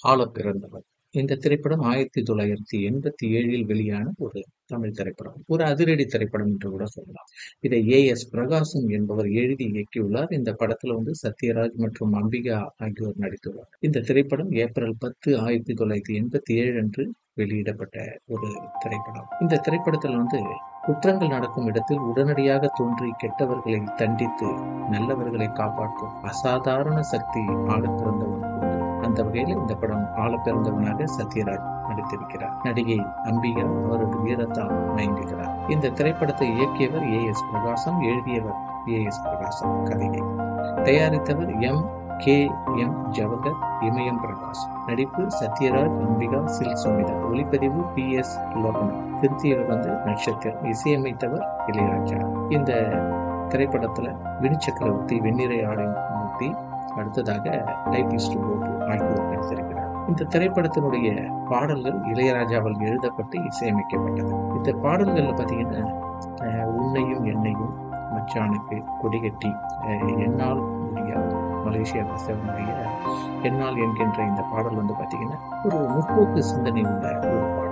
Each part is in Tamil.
ஆள பிறந்தவர். இந்த திரைப்படம் ஆயிரத்தி தொள்ளாயிரத்தி எண்பத்தி ஏழில் வெளியான ஒரு தமிழ் திரைப்படம். ஒரு அதிரடி திரைப்படம் என்று கூட சொல்லலாம். இதை ஏ எஸ் பிரகாசம் என்பவர் எழுதி இயக்கியுள்ளார். இந்த படத்துல வந்து சத்யராஜ் மற்றும் அம்பிகா ஆகியோர் நடித்துள்ளார். இந்த திரைப்படம் ஏப்ரல் பத்து ஆயிரத்தி தொள்ளாயிரத்தி எண்பத்தி ஏழு அன்று வெளியிடப்பட்ட ஒரு திரைப்படம். இந்த திரைப்படத்தில் வந்து குற்றங்கள் நடக்கும் இடத்தில் உடனடியாக தோன்றி கெட்டவர்களை தண்டித்து நல்லவர்களை காப்பாற்றும் அசாதாரண சக்தி ஆள பிறந்தவன் அந்த வகையில் இந்த படம் ஆள பிறந்தவனாக சத்யராஜ் நடித்திருக்கிறார். நடிகை அம்பிகா அவரது வீரத்தால் மயங்குகிறார். இந்த திரைப்படத்தை இயக்கியவர் ஏ எஸ் பிரகாசம் எழுதியவர் ஏ எஸ் பிரகாசம் கதையை தயாரித்தவர் M K M Jawahar Imayam Prakash. நடிப்பு சத்யராஜ் அம்பிகா சில் சுமிதா. ஒளிப்பதிவு பி எஸ் லோகநாத் திருத்தியவர் வந்து நட்சத்திரம். இசையமைத்தவர் இளையராஜா. இந்த திரைப்படத்துல வினு சக்கரவர்த்தி வெண்ணிறை ஆடை மூர்த்தி அடுத்ததாக டைபிஸ்ட் ஆகியோர் இந்த திரைப்படத்தினுடைய பாடல்கள் இளையராஜாவால் எழுதப்பட்டு இசையமைக்கப்பட்டது. இந்த பாடல்கள்ல பாத்தீங்கன்னா உன்னையும் என்னையும் மச்சானுக்கு கொடிகட்டி என்னால் முடியாது மலேசியா வாசவனுடைய என்னால் என்கின்ற இந்த பாடல் வந்து பாத்தீங்கன்னா ஒரு முற்போக்கு சிந்தனை உள்ள ஒரு பாடல்.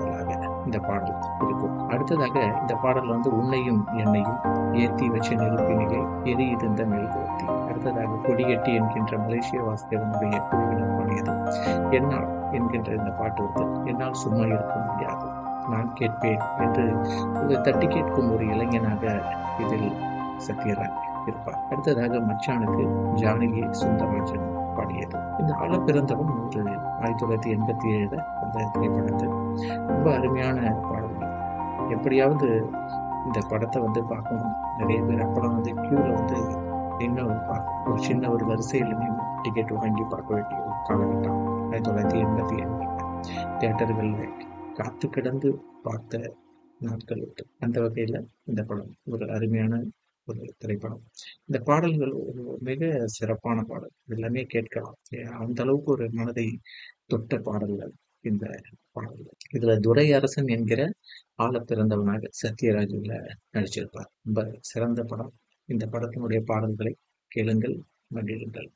இந்த பாடல். இருக்கும் அடுத்ததாக இந்த பாடல் வந்து உன்னையும் என்னையும் ஏத்தி வச்ச நெருப்பினிலே எரியிருந்த இந்த மெழுகுவர்த்தி? அடுத்ததாக கொடிகட்டி என்கின்ற மலேசிய வாசுதேவனுடைய குழுவினர் பாடியது. என்னால் என்கின்ற இந்த பாட்டு வந்து என்னால் சும்மா இருக்க முடியாது. நான் கேட்பேன் என்று ஒரு தட்டி கேட்கும் ஒரு இளைஞனாக இதில் சத்யராஜ் இருப்பார். அடுத்ததாக மச்சானுக்கு ஜானகி சுந்தரராஜன் பாடியது. இந்த ஆள பிறந்தவன் ஒரு ஆயிரத்தி தொள்ளாயிரத்தி எண்பத்தி ஏழுல அந்த திரைப்படத்தை ரொம்ப அருமையான பாடல்கள். எப்படியாவது இந்த படத்தை வந்து பார்க்கணும். நிறைய பேர் அப்பெல்லாம் வந்து கியூவில் வந்து நின்று பார்க்க ஒரு சின்ன ஒரு வரிசையில் டிக்கெட் வாங்கி பார்க்க வேண்டிய ஒரு காலகட்டம் ஆயிரத்தி தொள்ளாயிரத்தி எண்பத்தி ஏழு. தியேட்டர்களில் காத்து கிடந்து பார்த்த நாட்கள் உண்டு அந்த வகையில் இந்த படம் ஒரு அருமையான ஒரு திரைப்படம். இந்த பாடல்கள் ஒரு மிக சிறப்பான பாடல். எல்லாமே கேட்கலாம். அந்த அளவுக்கு ஒரு மனதை தொட்ட பாடல்கள் இந்த பாடல்கள். இதுல துரை அரசன் என்கிற ஆழ பிறந்தவனாக சத்யராஜுல நடிச்சிருப்பார். ரொம்ப சிறந்த படம். இந்த படத்தினுடைய பாடல்களை கேளுங்கள் மகிழுங்கள்.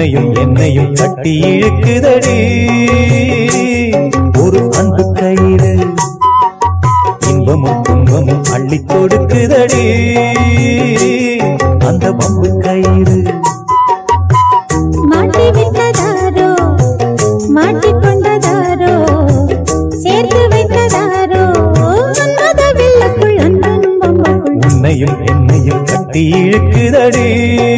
உன்னையும் என்னையும் கட்டி இழுக்குதடி. ஒரு அன்பு கயிறு இன்பமும் துன்பமும் அள்ளி கொடுக்குதடி. அந்த பம்பு கயிறு மாட்டி விட்டதாரோ மாட்டிக்கொண்டதாரோ? சேர்த்து வைத்ததாரோ? உன்னையும் என்னையும் கட்டி இழுக்குதடி.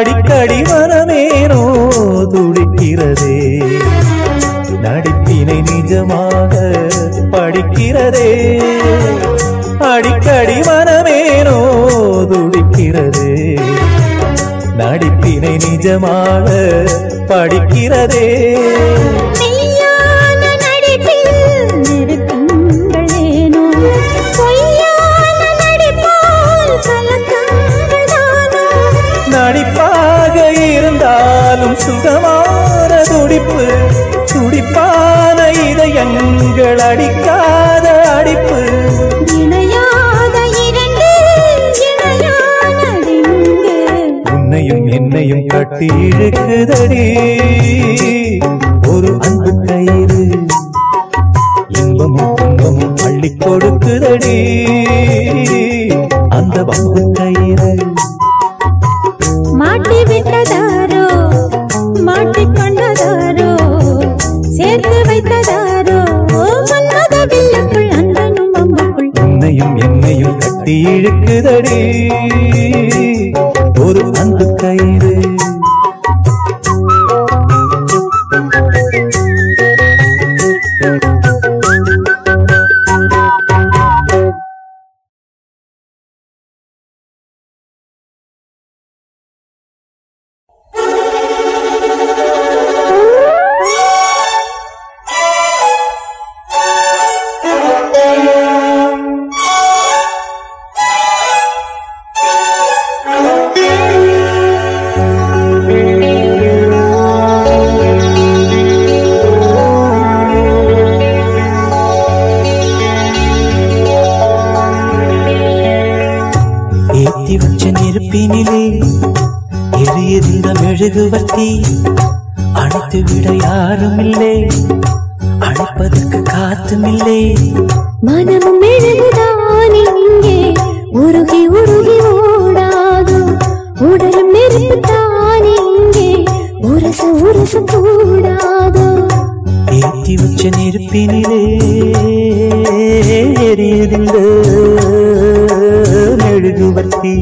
அடிக்கடி மனமேனோ துடிக்கிறதே? நடிப்பினை நிஜமாக படிக்கிறதே? அடிக்கடி மனமேனோ துடிக்கிறதே? நடிப்பினை நிஜமாக படிக்கிறதே? இருந்தாலும் சுகமான துடிப்பு. துடிப்பான இதயங்கள் அடிக்காத அடிப்பு. உன்னையும் என்னையும் கட்டி இழுக்குதடி. ஒரு அன்பு கயிறு இன்பமும் துன்பமும் அள்ளி கொடுக்குதடி. அந்த வம்பு கயிறு மாட்டி விட்டதாரோ உன்னையும் என்னையும் கட்டி இழுக்குதடி. மெழுகுவர்த்தி அணைத்து விட யாரும் இல்லை அழைப்பதற்கு காத்தும் இல்லை மனமும் எழுதுதான் இங்கே. உருகி உருகி ஓடாதோ. உடலும் நெருப்பு தான் இங்கே. உரச உரச கூடாதோ. ஏத்தி வச்ச நெருப்பினிலே எரியதிந்த மெழுகுவர்த்தி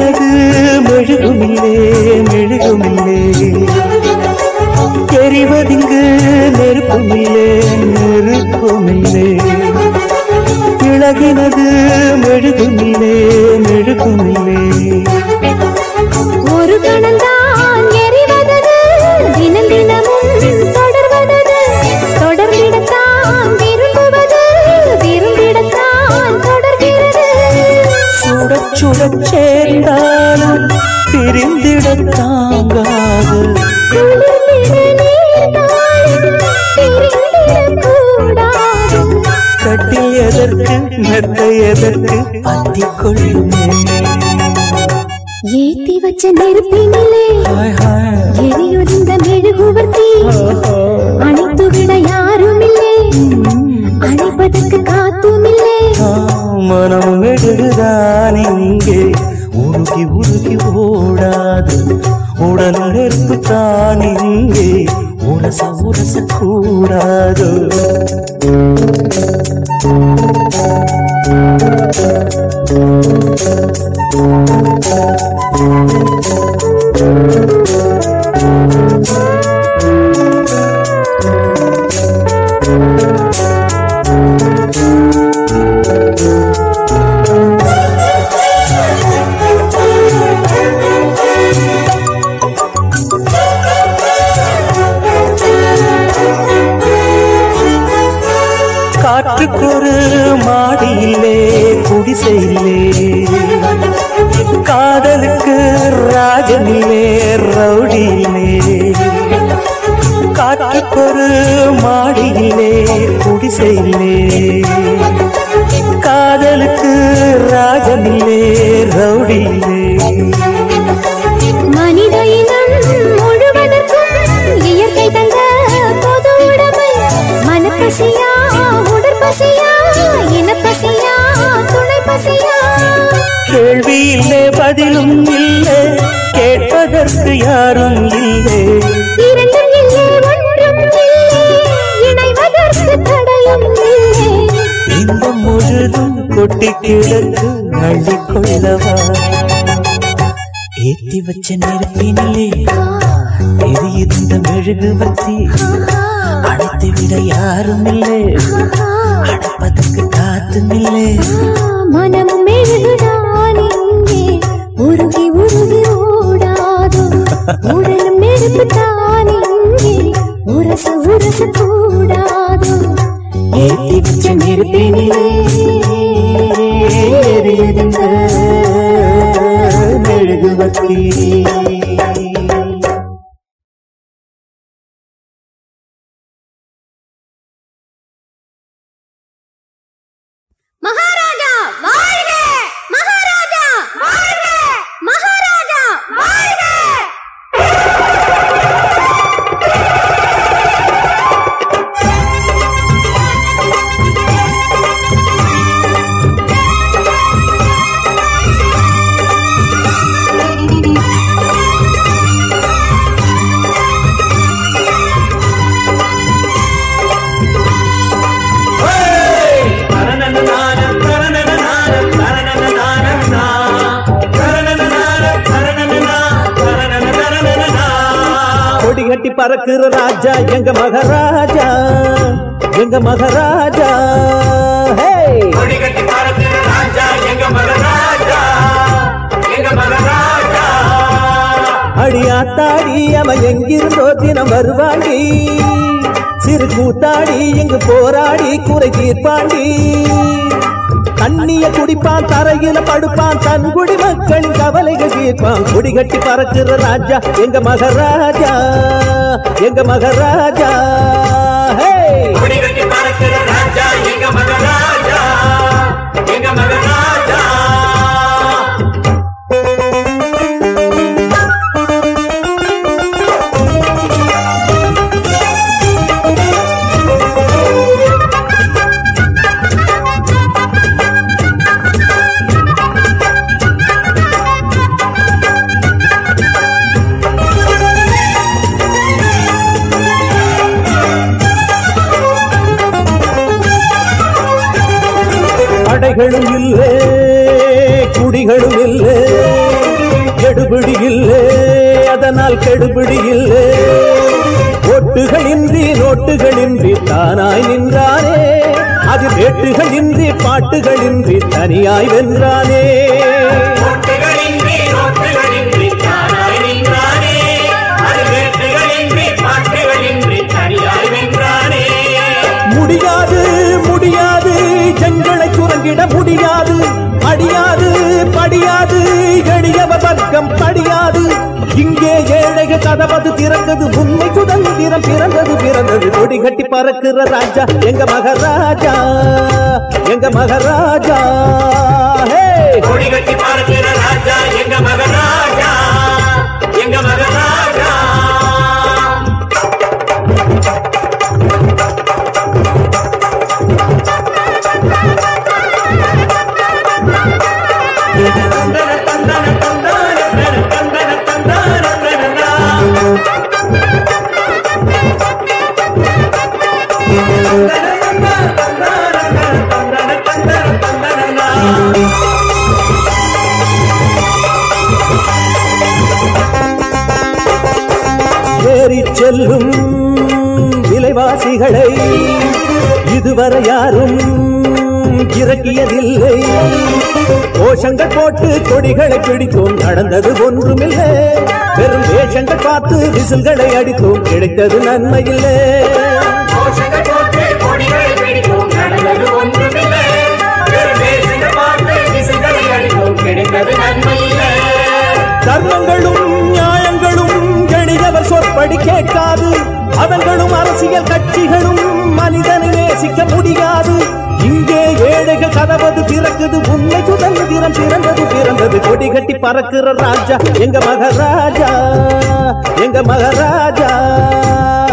இழகினது மெழுகுமில்லே மெழுகுமில்லே எரிவதிங்கு நெருப்புமில்லே நெருப்புமில்லே இழகினது மெழுகுமில்லே மெழுகுமில்லே சுடச் சேர்ந்தாலும் பிரிந்திடத் தாங்காது. கட்டில் எதற்கு மெத்தை எதற்கு அத்திக் கொள்ளுமே ஏத்தி வச்ச நெருப்பினிலே உரச உரச காற்றுக்கொரு மாடி இல்லே குடிசை இல்லே காதலுக்கு ராஜனில்லே ரவுடி இல்லே காற்றுக்கொரு மாடி இல்லே குடிசை இல்லே காதலுக்கு ராஜனில்லே ரவுடியிலே. உடற்பசியா இனப்பசியா துணை பசியா? கேள்வி இல்லை பதிலும் இல்லை. கேட்பதற்கு யாரும் இல்லை. இரண்டும் இல்லை ஒன்றும் இல்லை. இணைவதற்கு தடையும் இல்லை. இந்த முழுதும் கொட்டி கிடக்கு அள்ளிக்கொள்ளவா? ஏத்தி வச்ச நெருப்பினிலே எரியுது இந்த மெழுகுவர்த்தி அணைத்து விட யாரும் இல்லை. அடப்பதற்கு காத்தும் இல்லை. மனமும் உருகி உருகி ஓடாதோ. உடலும் நெருப்பு தானே இங்கே. உரச உரச கூடாதோ. ஏத்தி வச்ச நெருப்பினிலே எரியுது கட்டி பறக்குற ராஜா எங்க மகாராஜா எங்க மகாராஜா கொடிகட்டி அடியாத்தாடி அவன் எங்கிருந்தோ தினம் வருவாண்டி. சிறு கூத்தாடி எங்கு போராடி குறை தீர்ப்பாண்டி. தண்ணிய குடிப்பான் தரையில படுப்பான் தன் குடி மக்களின் கவலைகள் தீர்ப்பான். குடி கட்டி பறக்குற ராஜா எங்க மகாராஜா. எங்க மகாராஜா? ஹே ராஜா எங்க மகராஜா? எங்க மகராஜா? படைகளும் இல்லை குடிகளும் இல்லை கெடுபிடி இல்லை அதனால் கெடுபிடி இல்லை. ஒட்டுகளின்றி நோட்டுகளின்றி தானாய் நின்றானே அது வேட்டுகளின்றி பாட்டுகளின்றி தனியாய் வென்றானே. எங்களை முடியாது. அடியாது படியாது எளியவ வர்க்கம் படியாது. இங்கே ஏழைக கதவது திறந்தது உண்மை சுதந்திரம் பிறந்தது பிறந்தது. கொடி கட்டி பறக்கிற ராஜா எங்க மகராஜா? எங்க மகராஜா? கொடி கட்டி பறக்கிற ராஜா எங்க மகராஜா விலைவாசிகளை இதுவரை யாரும் இறக்கியதில்லை கோஷங்கள் போட்டு கொடிகளை பிடித்தோம் நடந்தது ஒன்றுமில்லை. வெறும் வேஷங்கள் பார்த்து விசில்களை அடித்தோம் கிடைத்தது நன்மையில்லை. தர்மங்களும் நியாயங்களும் எளியவர் சொற்படி கேட்காது. அவர்களும் அரசியல் கட்சிகளும் மனிதனை நேசிக்க முடியாது. இங்கே ஏழைகள் கதவது திறக்குது உண்மை சுதந்திரம் பிறந்தது பிறந்தது கொடி கட்டி பறக்கிற ராஜா எங்க மகாராஜா எங்க மகாராஜா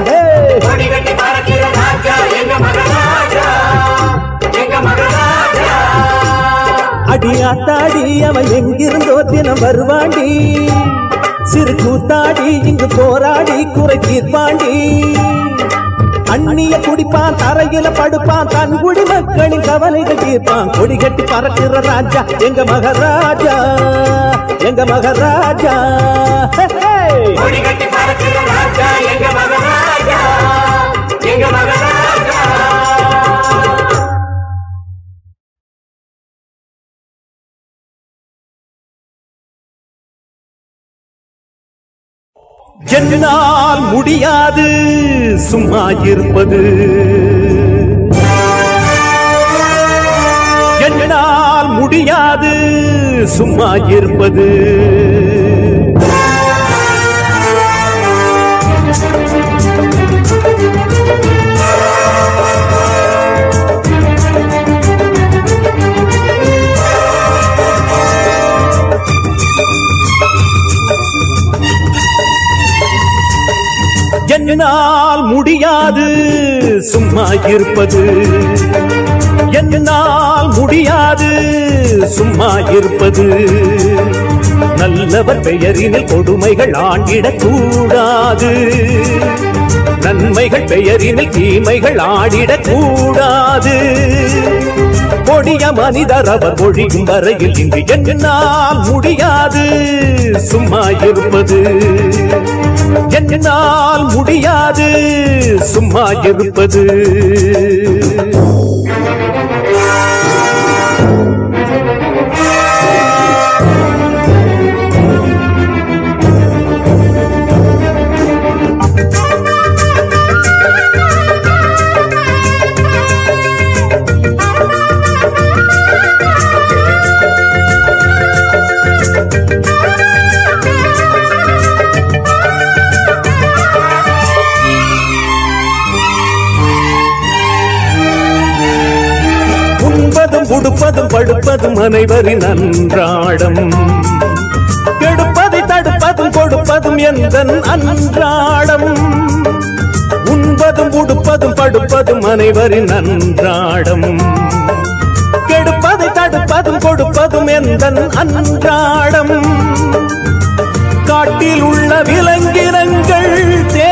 ஹே! கொடி கட்டி பறக்கிற ராஜா எங்க மகராஜா எங்க மகராஜா. அடி ஆத்தாடி அவன் எங்கிருந்தோ தினம் வருவாண்டி. சிறு கூத்தாடி இங்கு போராடி குறை தீர்ப்பாண்டி. அந்நிய குடிப்பான் தரையில படுப்பான் தன் குடி மக்களின் கவலைகள் தீர்ப்பான். கொடி கட்டி பறக்கிற ராஜா எங்க மகராஜா? எங்க மகராஜா? கொடி கட்டி பறக்கிற ராஜா எங்க மகராஜா? எங்க மகராஜா? என்னால் முடியாது சும்மா இருப்பது. என்னால் முடியாது சும்மா இருப்பது. சும்மா இருப்பது என்னால் முடியாது சும்மா இருப்பது நல்லவர் பெயரினில் கொடுமைகள் ஆண்டிடக்கூடாது. நன்மைகள் பெயரினில் தீமைகள் ஆடிடக் கூடாது கொடிய மனிதர் அவர் ஒழியும் வரையில் இன்று என்னால் முடியாது. சும்மா இருப்பது என்னால் முடியாது. சும்மா இருப்பது. உண்பதும் படுப்பதும் அனைவரின் அன்றாடம். கெடுப்பதை தடுப்பதும் கொடுப்பதும் எந்த அன்றாடம். உண்பதும் உடுப்பதும் படுப்பதும் அனைவரின் அன்றாடம். கெடுப்பதை தடுப்பதும் கொடுப்பதும் எந்த அன்றாடம். காட்டில் உள்ள விலங்கினங்கள் தே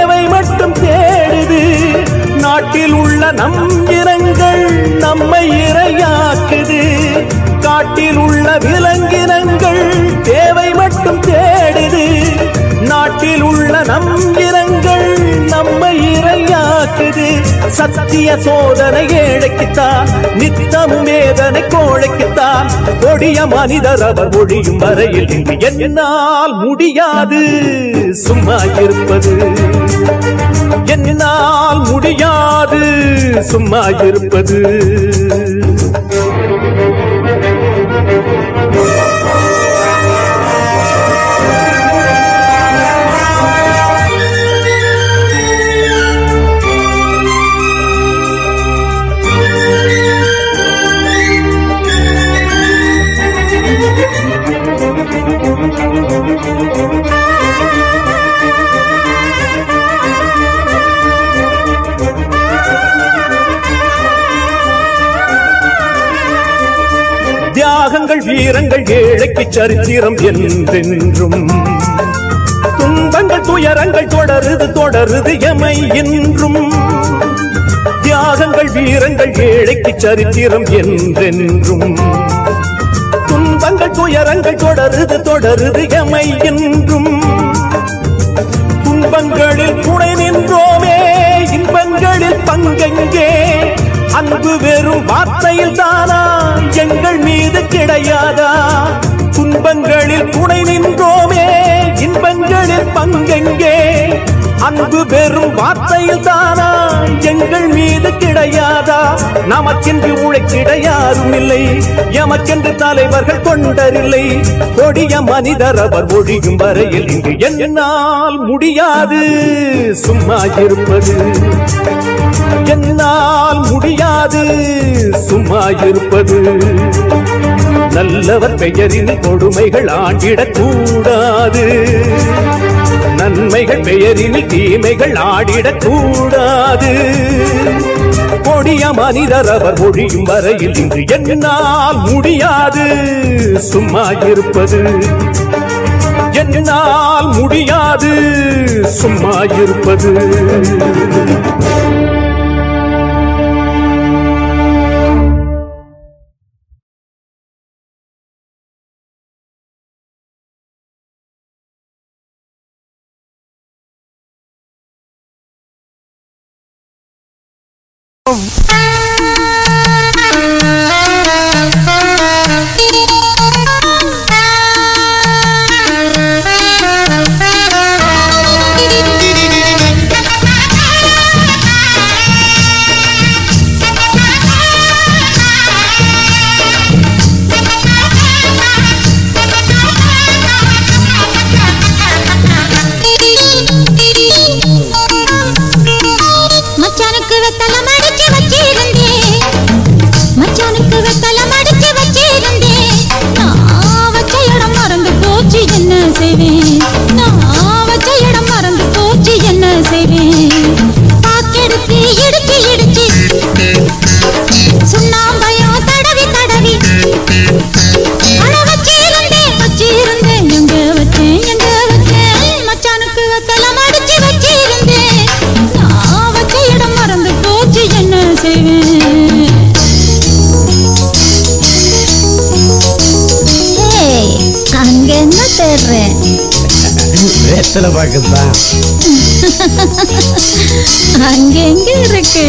காட்டில் உள்ள நம் இனங்கள் நம்மை இரையாக்குது. காட்டில் உள்ள விலங்கினங்கள் தேவை மட்டும் தேடுது. நாட்டில் உள்ள நம் இனங்கள் நம்மை இரையாக்குது. சத்திய சோதனை ஏழைக்குத்தான் நித்தமும் வேதனை கோழைக்குத்தான். கொடிய மனிதர் அவர் ஒழியும் வரையில் என்னால் முடியாது. சும்மா இருப்பது என்னால் முடியாது சும்மா இருப்பது. சரித்திரம் என்றென்றும். துன்பங்கள் துயரங்கள் தொடருது தொடருது எமை என்றும் தியாகங்கள் வீரங்கள் ஏழைக்கு சரித்திரம் என்றென்றும். துன்பங்கள் துயரங்கள் தொடருது தொடருது எமை என்றும் துன்பங்களில் துணை நின்றோமே இன்பங்களில் பங்கெங்கே. அன்பு வெறும் வார்த்தையில் தானா எங்கள் மீது கிடையாதா? துன்பங்களில் துணை நின்றோமே இன்பங்களில் பங்கெங்கே? அன்பு பெறும் வார்த்தையில் தானா? எங்கள் மீது கிடையாதா? நமக்கென்று உழைத்திட யாரும் இல்லை எமக்கென்று தலைவர்கள் கொண்டரில்லை கொடிய மனிதர் அவர் ஒழியும் வரையில் இங்கு என்னால் முடியாது. சும்மா இருப்பது. என்னால் முடியாது. சும்மா இருப்பது. நல்லவர் பெயரின் கொடுமைகள் ஆண்டிடக்கூடாது. நன்மைகள் பெயரில் தீமைகள் ஆடிடக்கூடாது. கொடிய மனிதர் அவர் ஒழியும் வரையில் இன்று என்னால் முடியாது. சும்மா இருப்பது. என்னால் முடியாது. சும்மா இருப்பது. Oh. போட்டுடுறேன் வேத்தல பாக்குதான் அங்க எங்க இருக்கு?